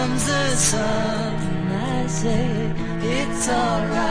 comes the sun. I say it's alright.